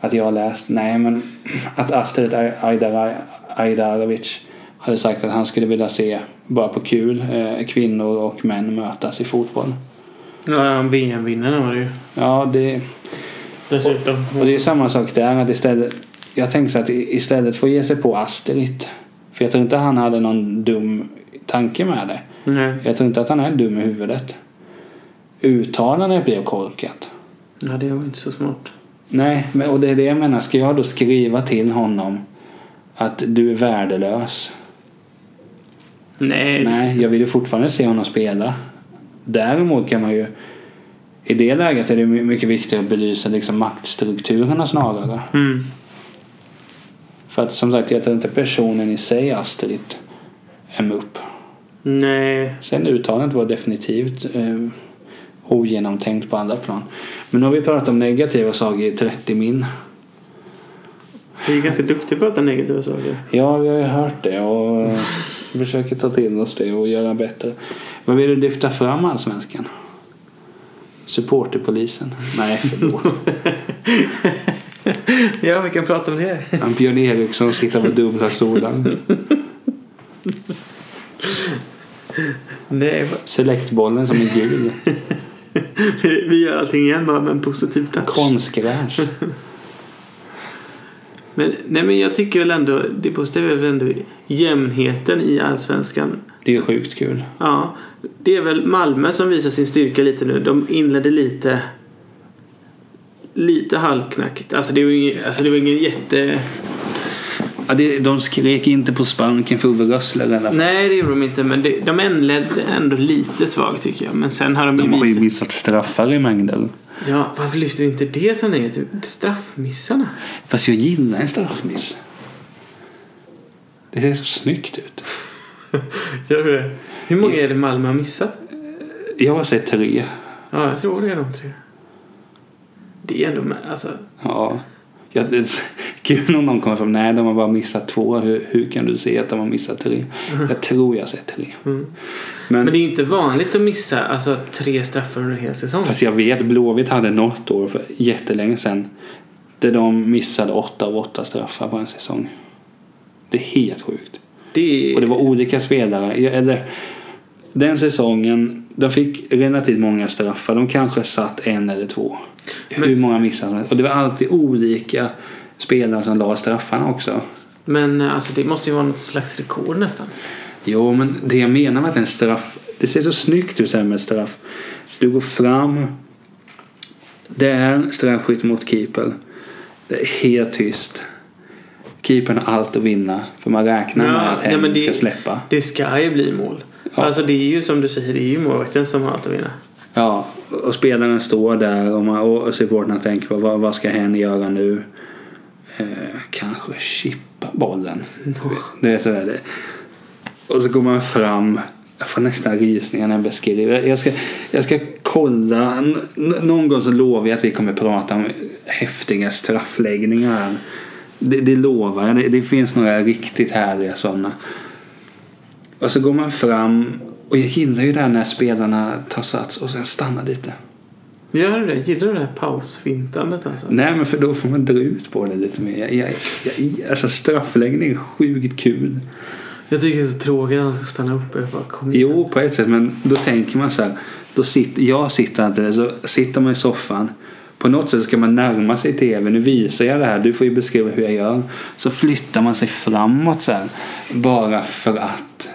Att jag har läst. Nej men att Astrid Aidar, Aidarovic hade sagt att han skulle vilja se, bara på kul, eh, kvinnor och män mötas i fotboll. Ja, VM-vinnarna var det ju. Ja, det, Dessutom. och det är samma sak där. Att istället, jag tänkte så att istället för att ge sig på Astrid. För jag tror inte han hade någon dum tanke med det. Nej. Jag tror inte att han är dum i huvudet. Uttalandet blev korkat. Ja, det var inte så smart. Nej, men, och det är det jag menar. Ska jag då skriva till honom att du är värdelös? Nej. Nej, jag vill ju fortfarande se honom spela. Däremot kan man ju i det läget är det my- mycket viktigare att belysa liksom maktstrukturerna snarare. Mm. För att som sagt, jag tror inte personen i sig Astrid är mupp. Nej. Sen uttalandet var definitivt eh, ogenomtänkt på alla plan. Men nu har vi pratat om negativa saker i 30 min. Vi är ganska duktiga på att prata negativa saker. Ja, vi har ju hört det och eh, försöker ta till oss det och göra bättre. Vad vill du lyfta fram allsvenskan? Supporterpolisen? Nej, förlåt. ja, vi kan prata om det. Han Björn Eriksson sitter på dubbla stolar. Nej, Selektbollen som är gul. vi vi gör allting igen bara med en positiv touch. Konstgräs. Men, nej, men jag tycker väl ändå, det positiva är väl ändå jämnheten i Allsvenskan. Det är sjukt kul. Ja, det är väl Malmö som visar sin styrka lite nu. De inledde lite lite halvknackigt. Alltså det var ingen, alltså det var ingen jätte... Ja, det, de skrek inte på spanken för Ove Rössler i alla fall. Nej, det gjorde de inte. Men det, de inledde ändå lite svagt tycker jag. Men sen har de, De har ju missat straffar i mängder. Ja, varför lyfter vi inte det som negativt? Straffmissarna. Fast jag gillar en straffmiss. Det ser så snyggt ut. Gör du det? Hur många är det Malmö har missat? Jag har sett tre. Ja, jag tror det är de tre. Det är ändå med, alltså. Ja. Ja, det kul om någon kommer fram. Nej, de har bara missat två. Hur, hur kan du se att de har missat tre? Jag tror jag har sett tre. Mm. Men, Men det är inte vanligt att missa alltså, tre straffar under en hel säsong. fast jag vet, Blåvitt hade något år för jättelänge sedan. Där de missade åtta av åtta straffar på en säsong. Det är helt sjukt. Det. Och det var olika spelare. Eller, den säsongen, de fick relativt många straffar. De kanske satt en eller två. Hur Men- många missade de? Och det var alltid olika spelare som la straffarna också. Men alltså, det måste ju vara något slags rekord nästan. Jo, men det jag menar med att en straff... Det ser så snyggt ut med straff. Du går fram. Det är straffskytt mot keeper. Det är helt tyst. Keepern har allt att vinna. För man räknar Ja, med att hen ska släppa. Det ska ju bli mål. Ja. Alltså det är ju som du säger, det är ju målvakten som har allt att vinna. Ja, och spelaren står där och, man, och supportrarna tänker på vad, vad ska hen göra nu? Eh, kanske chippa bollen. Det är så det. Och så går man fram. Jag får nästan rysningar när jag beskriver. Jag ska, jag ska kolla. N- någon gång så lovar jag att vi kommer prata om häftiga straffläggningar. Det, det lovar jag. Det, det finns några riktigt härliga sådana. Och så går man fram. Och jag gillar ju det här när spelarna tar sats och sen stannar lite. Gör du det? Gillar du det här pausfintandet alltså? Nej men för då får man dra ut på det lite mer. Jag, jag, jag, alltså straffläggning är sjukt kul. Jag tycker det är så tråkigt att stanna upp och bara kom igen. Jo på ett sätt men då tänker man så här. Då sitter, jag sitter inte där, så sitter man i soffan. På något sätt ska man närma sig tv. Nu visar jag det här. Du får ju beskriva hur jag gör. Så flyttar man sig framåt så här. Bara för att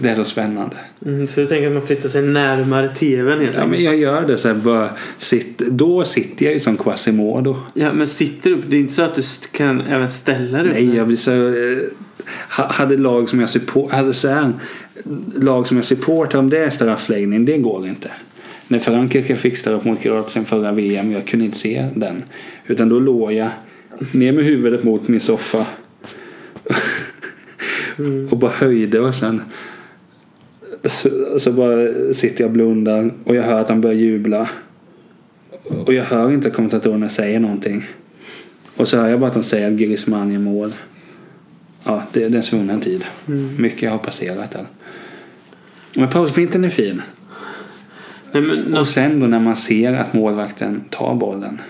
det är så spännande. Mm, så du tänker att man flyttar sig närmare tvn helt Ja, men jag gör det så här. Bara sitt, då sitter jag ju som Quasimodo. Ja, men sitter upp? Det är inte så att du kan även ställa dig upp? Nej, jag blir så... Eh, ha- hade lag som jag support, hade så här, lag som jag supportar om det är straffläggning, det går inte. När Frankrike fick straff mot Kroatien förra VM, jag kunde inte se den. Utan då låg jag ner med huvudet mot min soffa. och bara höjde och sen så, så bara sitter jag och blundar och jag hör att han börjar jubla. Och jag hör inte kommentatorerna säga någonting. Och så hör jag bara att de säger att Griezmann gör mål. Ja, det, det är en svunnen tid. Mm. Mycket har passerat där. Men pausfinten är fin. Nej, men, Och sen då när man ser att målvakten tar bollen.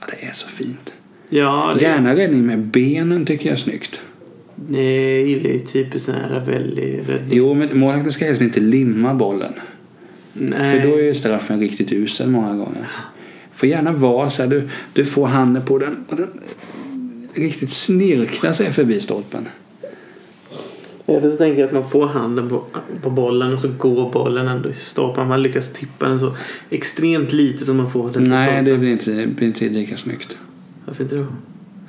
Ja, det är så fint. ja, det, Gärna räddning med benen tycker jag är snyggt. Det gillar ju typiskt sån här Ravelli-räddning. Jo, men målvakten ska helst inte limma bollen. Nej. För då är ju straffen riktigt usel många gånger. Får gärna vara så här, du, du får handen på den och den riktigt snirklar sig förbi stolpen. Jag så tänker jag att man får handen på, på bollen och så går bollen ändå i stolpen. Man lyckas tippa den så extremt lite som man får den till Nej, stolpen. det blir inte, blir inte lika snyggt. Varför inte då?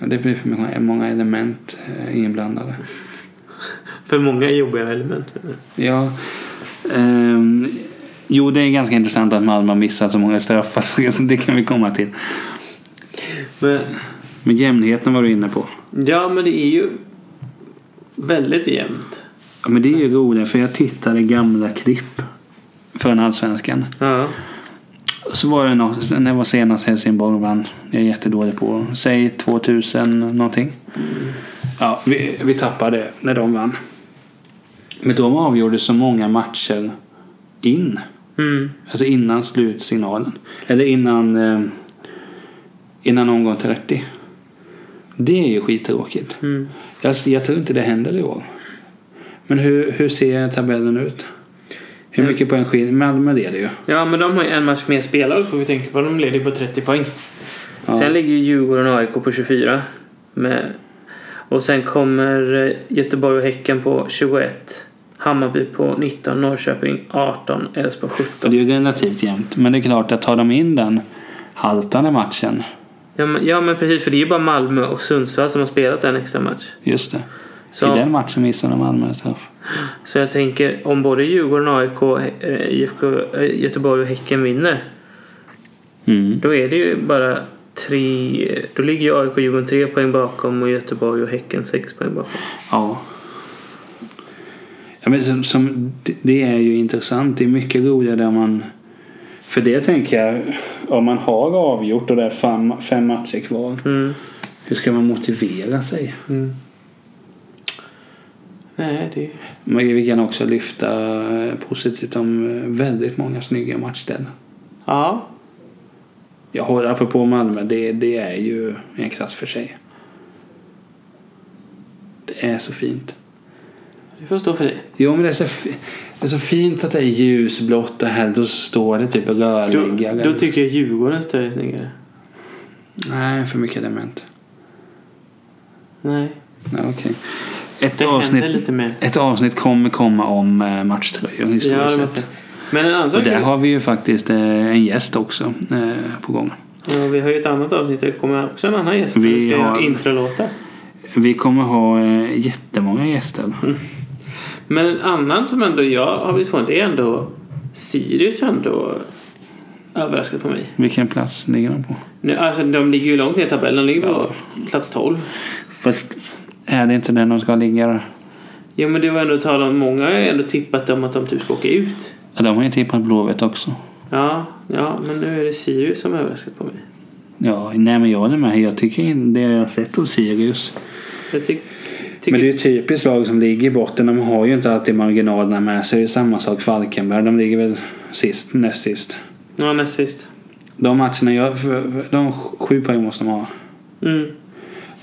Det blir för många, många element eh, inblandade. För många jobbiga element. Ja, ehm, Jo, det är ganska intressant att Malmö har missat så många straffar. så Det kan vi komma till. Men, Men jämnheten var du inne på. ja, men det är ju väldigt jämnt. Ja, men det är ju roligt för jag tittade gamla klipp från Allsvenskan. Ja. Så var det något, när var senast Helsingborg vann. Jag är jättedålig på, säg 2000 någonting. Ja, vi, vi tappade när de vann. Men de avgjorde så många matcher in. Mm. Alltså innan slutsignalen. Eller innan, eh, innan omgång 30. Det är ju skittråkigt. Mm. Jag, jag tror inte det händer i år. Men hur, hur ser tabellen ut? Hur mycket poäng skiljer? Malmö leder ju. Ja, men de har ju en match mer spelare får vi tänka på. De leder ju på 30 poäng. Ja. Sen ligger ju Djurgården och AIK på 24. Med, och sen kommer eh, Göteborg och Häcken på 21. Hammarby på 19, Norrköping 18, Elfsborg Och 17. det är ju relativt jämnt. Men det är klart att tar de in den haltande matchen. Ja men, ja men precis, för det är ju bara Malmö och Sundsvall som har spelat en extra match. Just det. Så, I den matchen missade Malmö en straff. Så jag tänker om både Djurgården, AIK, eh, IFK eh, Göteborg och Häcken vinner. Mm. Då är det ju bara tre... Då ligger ju AIK och Djurgården tre poäng bakom och Göteborg och Häcken sex poäng bakom. Ja. ja men som, som, det- det är ju intressant. Det är mycket roligare där man... För det tänker jag, om man har avgjort och det är fem, fem matcher kvar. Mm. Hur ska man motivera sig? Mm. Nej, det... Men Vi kan också lyfta eh, positivt om eh, väldigt många snygga matchställen. Ja. Jag håller apropå Malmö, det, det är ju en klass för sig. Det är så fint. Du får stå för det. Jo men det är så, det är så fint att det är ljusblått och här då står det typ Då, rörläggare. då tycker jag Djurgården är snyggare. Nej, för mycket element. Nej. Nej, okej. Ett, Det avsnitt, lite mer. ett avsnitt kommer komma om eh, matchtröjor Ja, historiskt det sett. Men en annan Och sak där är- har vi ju faktiskt eh, en gäst också eh, på gång. Ja, vi har ju ett annat avsnitt där det kommer också en annan gäst. Vi ska har- göra introlåtar. Vi kommer ha jättemånga gäster. Men en annan som ändå jag har blivit förvånad är ändå Sirius ändå överraskat på mig. Vilken plats ligger de på? Nu, alltså, de ligger ju långt ner i tabellen. De ligger på plats 12. Fast är det inte där de ska ligga då? Ja men det var ändå tal om många har ju ändå tippat om att de typ ska åka ut. Ja, de har ju tippat Blåvitt också. Ja, ja men nu är det Sirius som överraskat på mig. Ja, nej men jag håller med. Jag tycker inte- det jag har sett hos Sirius. Jag tyck, tycker... Men det är ju typiskt lag som ligger i botten. De har ju inte alltid marginalerna med sig. Det är samma sak Falkenberg. De ligger väl sist, näst sist. Ja, näst sist. De matcherna jag... De sju poäng måste de ha. Mm.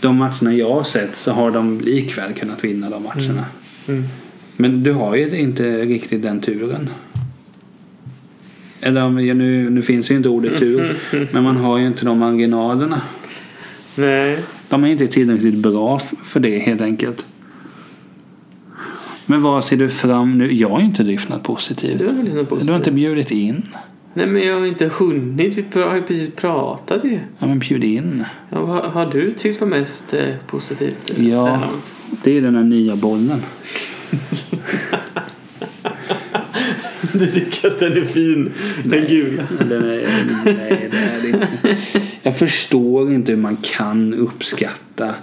De matcherna jag har sett så har de likväl kunnat vinna de matcherna. Mm. Men du har ju inte riktigt den turen. Eller ja, nu, nu finns ju inte ordet tur. Men man har ju inte de marginalerna. Nej. De är inte tillräckligt bra för det helt enkelt. Men vad ser du fram nu? Jag har ju inte lyssnat positivt. Du har på Du har inte bjudit in. Nej men jag har inte hunnit. Vi har ju precis pratat ju. Ja men bjud in. Ja, vad har du tyckt var mest eh, positivt? Ja. Det är den här nya bollen. Du tycker att den är fin? Den gula? Den är, nej, det är det inte. Jag förstår inte hur man kan uppskatta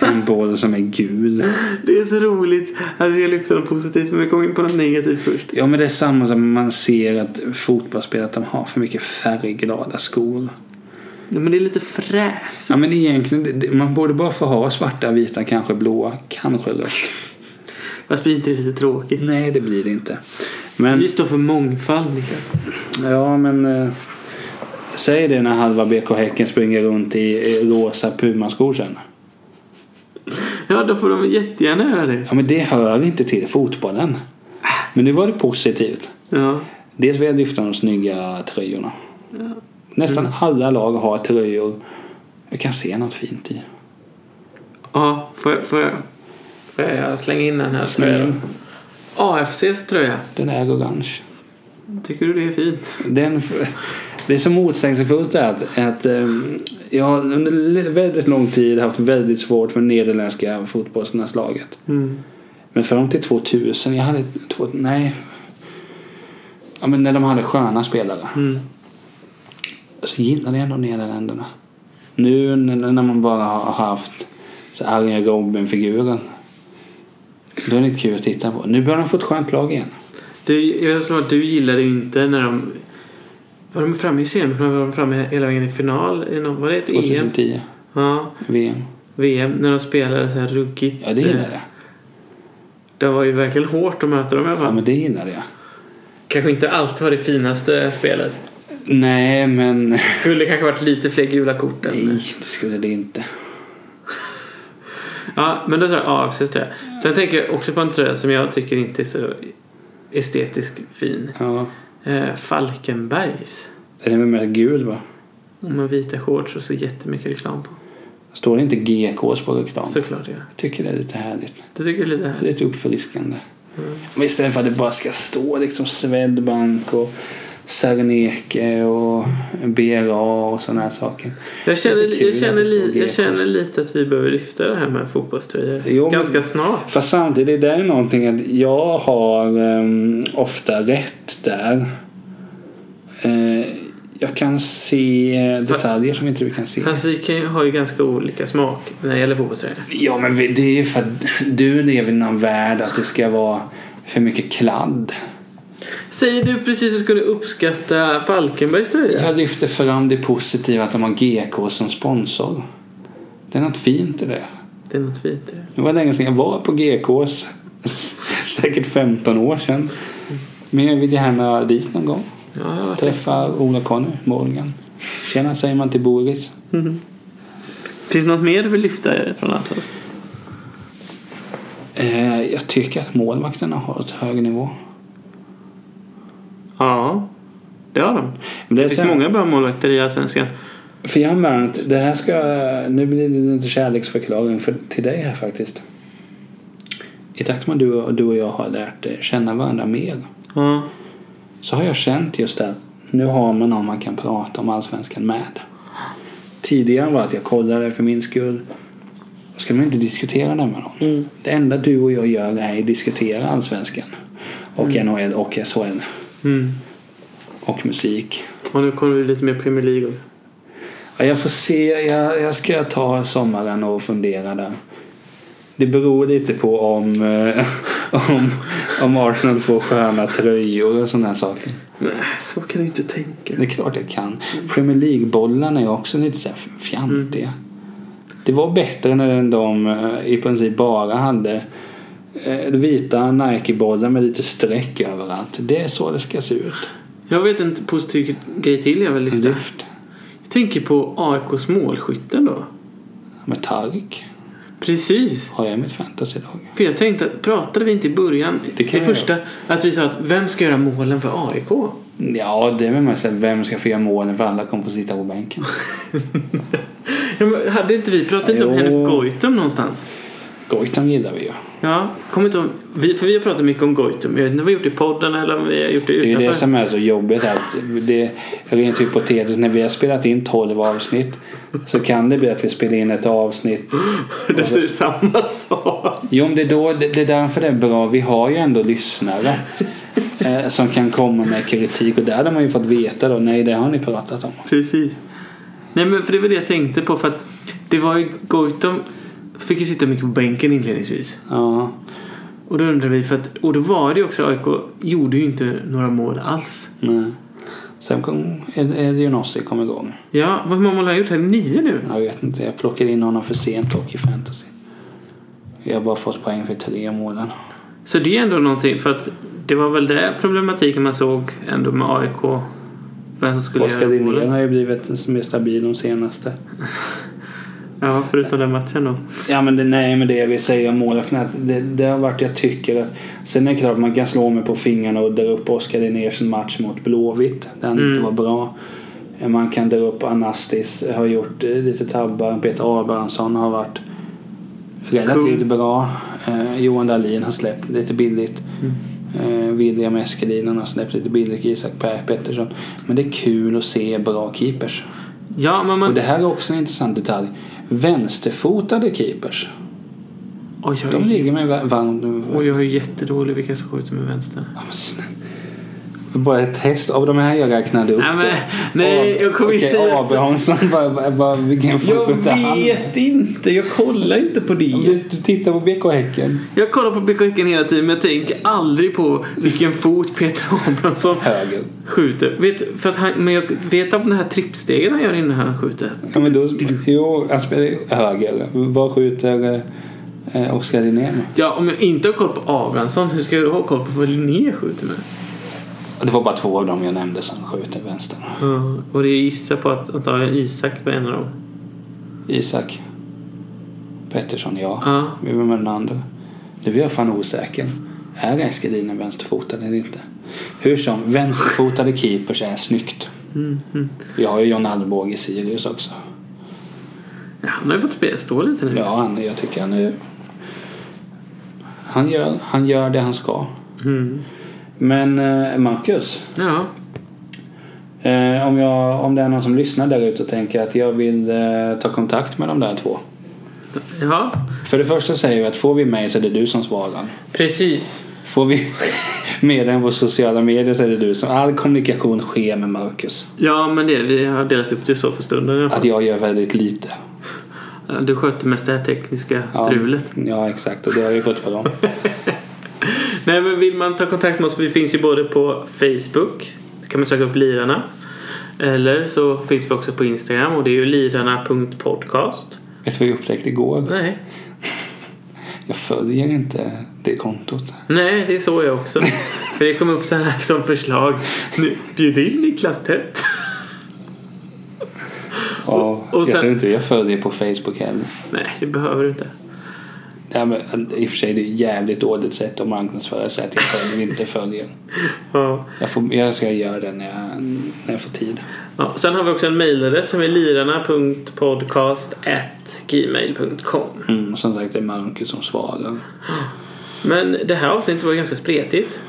en boll som är gul. Det är så roligt att vi lyfter något positivt men vi kommer in på något negativt först. Ja men det är samma som man ser att fotbollsspelare att de har för mycket färgglada skor. Nej, men det är lite fräs. Ja men egentligen, man borde bara få ha svarta, vita, kanske blåa, kanske rött. Fast blir inte det lite tråkigt? Nej det blir det inte. Men, Vi står för mångfald Niklas. ja men... Eh, säg det när halva BK Häcken springer runt i, rosa pumaskor sen. Ja, då får de jättegärna göra det. Ja men det hör inte till fotbollen. Men nu var det positivt. Ja. Dels vill jag lyfta de snygga tröjorna. Nästan alla lag har tröjor jag kan se något fint i. Ja, får jag, får jag, får jag slänga in den här Släng tröjan? AFCs tröja. Den är orange. Tycker du det är fint? Den, det är så motsägelsefullt det att, att ehm, jag har under väldigt lång tid haft väldigt svårt för nederländska fotbollslandslaget. Mm. Men fram till 2000, jag hade två, nej. Ja, men när de hade sköna spelare. Mm. Så gillade jag ändå Nederländerna. Nu när när man bara har haft så Arjen Robben-figuren. Då är det inte kul att titta på. Nu börjar de få ett skönt lag igen. Du, jag sa att du gillade inte när de... Var de framme i semifinal? Var de framme hela vägen i final? Var det ett EM? 2010, Ja, VM. VM. När de spelade så här ruggigt. Ja, det gillade jag. Det var ju verkligen hårt att möta dem i alla Ja, fall. men det gillade jag. Kanske inte allt var det finaste spelet. Nej, men... Skulle kanske varit lite fler gula kort. än- Nej, det skulle det inte. Ja, men då sa jag AFCs tröja. Sen tänker jag också på en tröja som jag tycker inte är så estetiskt fin. Ja, Eh, Falkenbergs. den är väl mer gul va? Med vita shorts och så jättemycket reklam på. Står det inte GKs på reklam? Såklart det gör. Jag tycker det är lite härligt. Det tycker jag är lite Det är härligt. lite uppfriskande. Men istället för att det bara ska stå liksom Swedbank och Serneke och BRA och sådana här saker. Jag känner, Det jag, känner det li, jag känner lite att vi behöver lyfta det här med fotbollströjor. Jo, men- Ganska snart. Fast samtidigt, det är någonting att jag har um, ofta rätt där. Eh, jag kan se detaljer som inte du kan se. Fast vi kan har ju ganska olika smak när det gäller fotbollströjor. Ja, men det är ju för att du lever i någon värld att det ska vara för mycket kladd. Säger du precis att du skulle uppskatta Falkenbergs tröja? Jag lyfter fram det positiva att de har GK som sponsor. Det är något fint i det. Det är något fint i det. Det var länge sedan jag var på GKs. Säkert 15 år sedan. Men jag vill gärna dit någon gång. Ja, Träffa Ola-Conny Morgan. Tjena säger man till Boris. Mhm. Finns det något mer du vill lyfta från Allsvenskan? Eh, jag tycker att målvakterna har ett hög nivå. Ja, det har de. Det Det är finns så här, många bra målvakter i Allsvenskan. För jag har märkt, det här ska, nu blir det lite kärleksförklaring för, till dig här faktiskt. I takt med att du, och- du och jag har lärt känna varandra mer Ja. så har jag känt just det att nu har man någon man kan prata om allsvenskan med. Tidigare var att jag kollade för min skull. Då skulle man inte diskutera det med någon. Mm. Det enda du och jag gör är att diskutera allsvenskan. Och NHL och SHL. Mm. Och musik. Och nu kommer vi lite mer Premier League. Ja, jag får se. Jag, jag ska ta sommaren och fundera där. Det beror lite på om, eh, om, om Arsenal får sköna tröjor och sådana här saker. Nej, så kan du inte tänka. Det är klart jag kan. Premier League-bollarna är också lite så fjantiga. Det var bättre när de eh, i princip bara hade vita Nike-bollar med lite streck överallt. Det är så det ska se ut. Jag vet en positiv grej till jag vill lyfta. Lyft. Jag tänker på AIKs målskytten då. Med Tark Precis. har jag mitt fantasylag. För jag tänkte, att- pratade vi inte i början, Det det, kan jag första, att vi sa att vem ska göra målen för AIK? Ja, det är väl mest att vem ska få göra målen för alla kommer få sitta på bänken. Ja, hade inte vi pratat inte om. Henrik Goitom någonstans? Goitom gillar vi ju. Ja, kommer inte om, vi, för vi har pratat mycket om Goitom. Jag vet inte om vi har gjort det i podden eller om vi har gjort det Det är utanför. det som är så jobbigt. Att det, rent hypotetiskt, när vi har spelat in 12 avsnitt så kan det bli att vi spelar in ett avsnitt. Det är samma sak. Jo, men det är, då, det, det är därför det är bra. Vi har ju ändå lyssnare eh, som kan komma med kritik. Och där hade man ju fått veta då, nej det har ni pratat om. Precis. Nej men för det var det jag tänkte på för att det var ju Goitom fick ju sitta mycket på bänken inledningsvis. Ja, Och då undrade vi för att, och då var det ju också AIK gjorde ju inte några mål alls. nej. Sen kom Elionossi kom igång. Ja, vad många mål har han gjort? Här? Nio nu? Jag vet inte, jag plockade in honom för sent dock i fantasy. Jag har bara fått poäng för tre målen. Så det är ändå någonting för att det var väl det problematiken man såg ändå med AIK. Vem som skulle Oskar målen. har ju blivit mer stabil de senaste. Ja, förutom den matchen då. Ja men det, nej men det vill säga om målvakten det, det har varit jag tycker att Sen är det klart man kan slå mig på fingrarna och dra upp Oskar Linnérs match mot Blåvitt han Mm. inte var bra. Man kan dra upp Anastis, har gjort eh, lite tabbar. Peter Abrahamsson har varit relativt Kung. bra. Eh, Johan Dahlin har släppt lite billigt. Mm. Eh, William Eskelinen har släppt lite billigt. Isak Per Pettersson. Men det är kul att se bra keepers. Ja, men Och man... det här är också en intressant detalj. Vänsterfotade keepers. Oj, De ligger med va- varmt... oj, jag är jättedålig vilka som skjuter med vänster. Ja, men snä- Bara ett test av de här jag räknade upp. Nej, men, nej jag kommer Okej, säga så. Abrahamsson, bara, bara, vilken Jag frukost han? vet inte, jag kollar inte på det. Du, du tittar på BK Häcken. Jag kollar på BK Häcken hela tiden men jag tänker aldrig på vilken fot Peter Abrahamsson Höger. skjuter. Vet, för att han, men jag vet om den här trippstegen han gör innan han skjuter. Ja, men då, jo, han spelar höger. Vad skjuter eh, Oskar Linnér? Ja, om jag inte har koll på Abrahamsson, hur ska jag då ha koll på vad Linné skjuter med? Det var bara två av dem jag nämnde som skjuter vänster. Ja, och det gissar på att antagligen Isak var en av dem. Isak Pettersson, ja. Ja. Vem var den andra? Det blir jag fan osäker. Är Eskilinen vänsterfotad eller inte? Hur som, vänsterfotade keepers är snyggt. Mm, mm. Vi har ju John Alvbåge i Sirius också. Ja, han har ju fått spelstå lite nu. Ja, han, jag tycker han är... Han gör, han gör det han ska. Mm. Men eh, Marcus, Ja. eh, om, jag, om det är någon som lyssnar där ute och tänker att jag vill eh, ta kontakt med de där två. ja, För det första säger vi att får vi mejl så är det du som svarar. precis. Får vi meddelanden på sociala medier så är det du som... All kommunikation sker med Marcus. Ja, men det, vi har delat upp det så för stunden. Att jag gör väldigt lite. Du sköter mest det här tekniska strulet. Ja, ja exakt. Och det har ju gått för dem. Nej, men vill man ta kontakt med oss, vi finns ju både på Facebook, där kan man söka upp Lirarna. Eller så finns vi också på Instagram och det är ju lirarna.podcast. Vet du vad jag upptäckte igår? Nej. Jag följer inte det kontot. Nej, det är så jag också. För det kom upp så här som förslag. Bjud in Niklas Tätt. Ja, och jag sen- tror inte jag följer på Facebook heller. Nej, det behöver du inte. Ja, men, I och för sig det är ett jävligt dåligt sätt att marknadsföra sig att jag själv inte följer. Ja. Jag, får, jag ska göra det när jag, när jag får tid. Ja, sen har vi också en mejladress som är lirarna.podcast.gmail.com Mm, som sagt det är Marcus som svarar. Men det här avsnittet var ganska spretigt.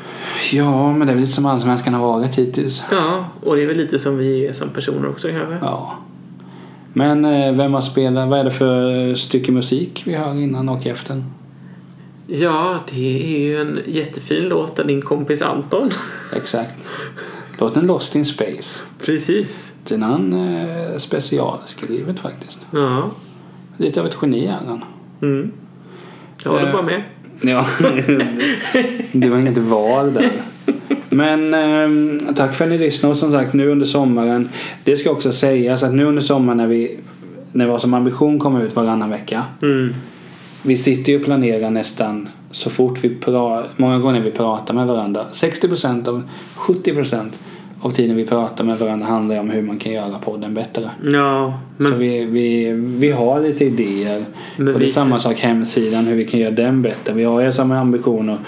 Ja, men det är väl lite som Allsvenskan har varit hittills. Ja, och det är väl lite som vi är som personer också kanske. Ja. Men eh, vem har spelat? Vad är det för stycke musik vi hör innan och efter? Ja, det är ju en jättefin låt av din kompis Anton. Exakt. Låten Lost in Space. Precis. Den han eh, specialskrivet faktiskt. Ja. Lite av ett geni är han. Mm. Jag håller Eh. bara med. Ja, det var inget val där. Men eh, tack för att ni lyssnade och som sagt nu under sommaren. Det ska också sägas att nu under sommaren när vi när vi har som ambition komma ut varannan vecka. Mm. Vi sitter ju och planerar nästan så fort vi pratar, många gånger vi pratar med varandra. 60% av 70% av tiden vi pratar med varandra handlar om hur man kan göra podden bättre. Ja, Så men vi, vi, vi har lite idéer. Men och det är vi- samma sak hemsidan, hur vi kan göra den bättre. Vi har ju samma ambition att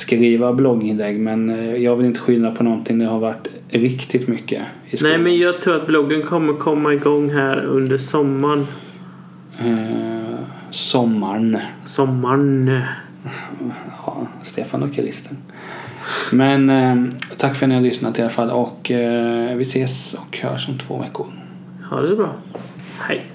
skriva blogginlägg men eh, jag vill inte skylla på någonting. Det har varit riktigt mycket i Nej, men jag tror att bloggen kommer komma igång här under sommaren. Eh, sommaren. Sommaren. Ja, Stefan och Christer. Men eh, tack för att ni har lyssnat i alla fall och eh, vi ses och hörs om två veckor. Ha det så bra. Hej.